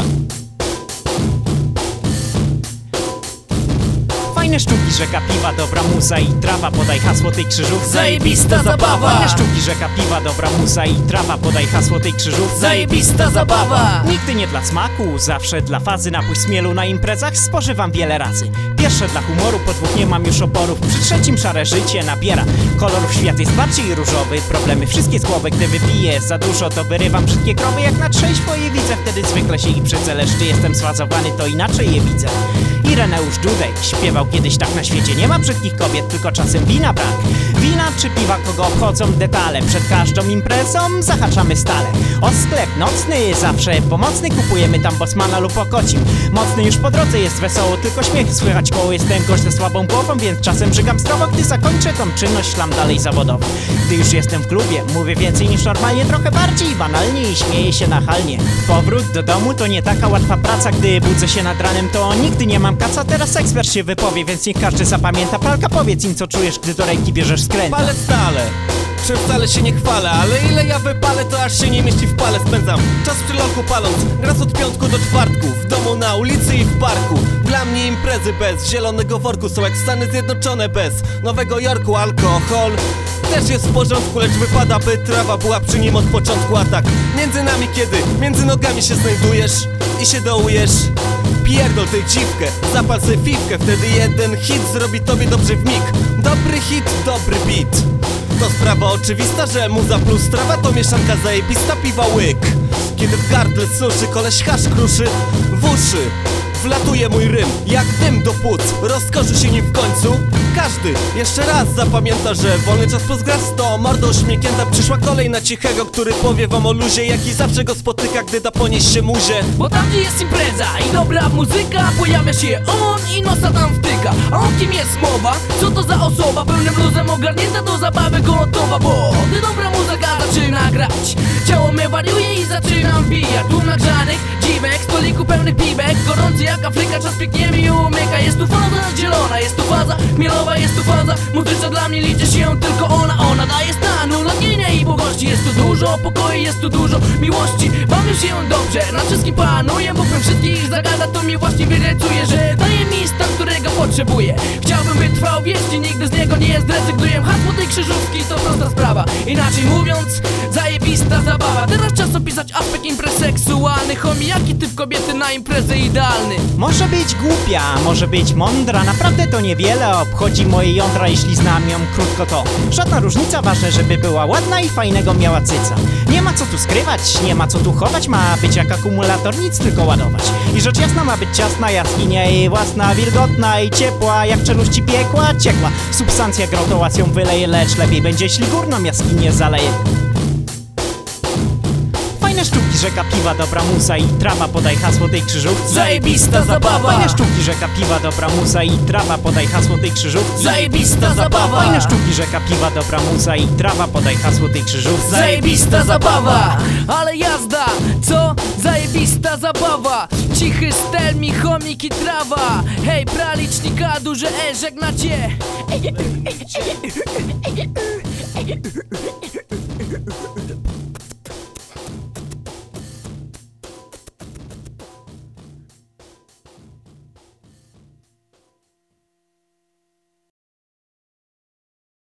Пока! Fajne sztuki, rzeka piwa, dobra muza i trawa, podaj hasło tej krzyżówce. Zajebista zabawa! Fajne sztuki, rzeka piwa, dobra muza i trawa, podaj hasło tej krzyżówce. Zajebista zabawa! Nigdy nie dla smaku, zawsze dla fazy. Napój smielu na imprezach spożywam wiele razy. Pierwsze dla humoru, po dwóch nie mam już oporów. Przy trzecim szare życie nabiera. Kolorów świat jest bardziej różowy. Problemy wszystkie z głowy, gdy wypiję za dużo To wyrywam brzydkie krowy jak na trzeźwo je widzę. Wtedy zwykle się ich Lecz gdy jestem sfazowany, to inaczej je widzę Ireneusz Dudek śpiewał kiedyś tak Na świecie. Nie ma brzydkich kobiet, tylko czasem wina brak. Wina czy piwa, kogo obchodzą detale. Przed każdą imprezą zahaczamy stale. O sklep nocny, zawsze pomocny. Kupujemy tam Bosmana lub Okocim. Mocny już po drodze jest wesoło, tylko śmiech słychać. Koło Jestem gość ze słabą głową, więc czasem żygam zdrowo Gdy zakończę tą czynność, szlam dalej zawodowo. Gdy już jestem w klubie, mówię więcej niż normalnie Trochę bardziej banalnie i śmieję się nachalnie. Powrót do domu to nie taka łatwa praca. Gdy budzę się nad ranem, to nigdy nie mam kaca Teraz ekspert się wypowie, więc niech każdy zapamięta. Pralka, powiedz im co czujesz, gdy do ręki bierzesz skręt. Palę stale. Czym wcale się nie chwalę, ale ile ja wypalę, to aż się nie mieści w pale Spędzam czas przy lochu paląc, raz od piątku do czwartku W domu, na ulicy i w parku. Dla mnie imprezy bez zielonego worku Są jak Stany Zjednoczone bez Nowego Jorku. Alkohol też jest w porządku, lecz wypada, by trawa była przy nim od początku. A tak, między nami kiedy, między nogami się znajdujesz i się dołujesz Pierdol tę dziwkę, zapal sobie fifkę Wtedy jeden hit zrobi tobie dobrze w mig. Dobry hit, dobry beat. To sprawa oczywista, że muza plus trawa To mieszanka zajebista, piwa łyk. Kiedy w gardle suszy, koleś hasz kruszy W uszy. Wlatuje mój rym, jak dym do płuc Rozkoszy się nim w końcu Każdy jeszcze raz zapamięta, że wolny czas pozgras to mordo uśmiechnięta Przyszła kolej na cichego, który powie wam o luzie Jaki zawsze go spotyka, gdy da ponieść się muzie Bo tam gdzie jest impreza i dobra muzyka Pojawia się on i nosa tam wtyka A o kim jest mowa? Co to za osoba? Pełnym luzem ogarnięta do zabawy gotowa Bo gdy dobra muzyka zaczyna grać Ciało mnie wariuje i zaczynam bijać Tłum nagrzanych dziwek, jak Afryka, czas pięknie mi umyka. Jest tu faza zielona, jest tu faza mielowa, jest tu faza Muzyczna dla mnie liczy się tylko ona Ona daje stan ulotnienia i błogości. Jest tu dużo pokoju, jest tu dużo miłości. Bawię się dobrze, nad wszystkim panuję Bóg wszystkich zagada, to mi właściwie rysuje Że potrzebuję. Chciałbym by trwał wiecznie, nigdy z niego nie zrezygnuję. Hasło tej krzyżówki to prosta sprawa. Inaczej mówiąc, zajebista zabawa. Teraz czas opisać aspekt imprez seksualnych Homie, jaki typ kobiety na imprezę idealny? Może być głupia, może być mądra. Naprawdę to niewiele obchodzi moje jądra Jeśli znam ją krótko to. Żadna różnica, ważne żeby była ładna i fajnego miała cyca. Nie ma co tu skrywać, nie ma co tu chować. Ma być jak akumulator, nic tylko ładować. I rzecz jasna ma być ciasna, jaskinia jej własna Wilgotna i ciepła, jak czeluści piekła Ciekła, substancja grotołacją wyleje Lecz lepiej będzie, jeśli górną jaskinię zaleje Fajne sztuki, rzeka piwa, dobra muza i trawa Podaj hasło tej krzyżówce Zajebista zabawa! Fajne sztuki, rzeka piwa, dobra muza i trawa Podaj hasło tej krzyżówce Zajebista zabawa! Fajne sztuki, rzeka piwa, dobra muza i trawa Podaj hasło tej krzyżówce Zajebista zabawa! Ale jazda, co? Zajebista zabawa! Cichy stel mi chomik i trawa Hej, pralicznika, duże E, żegnacie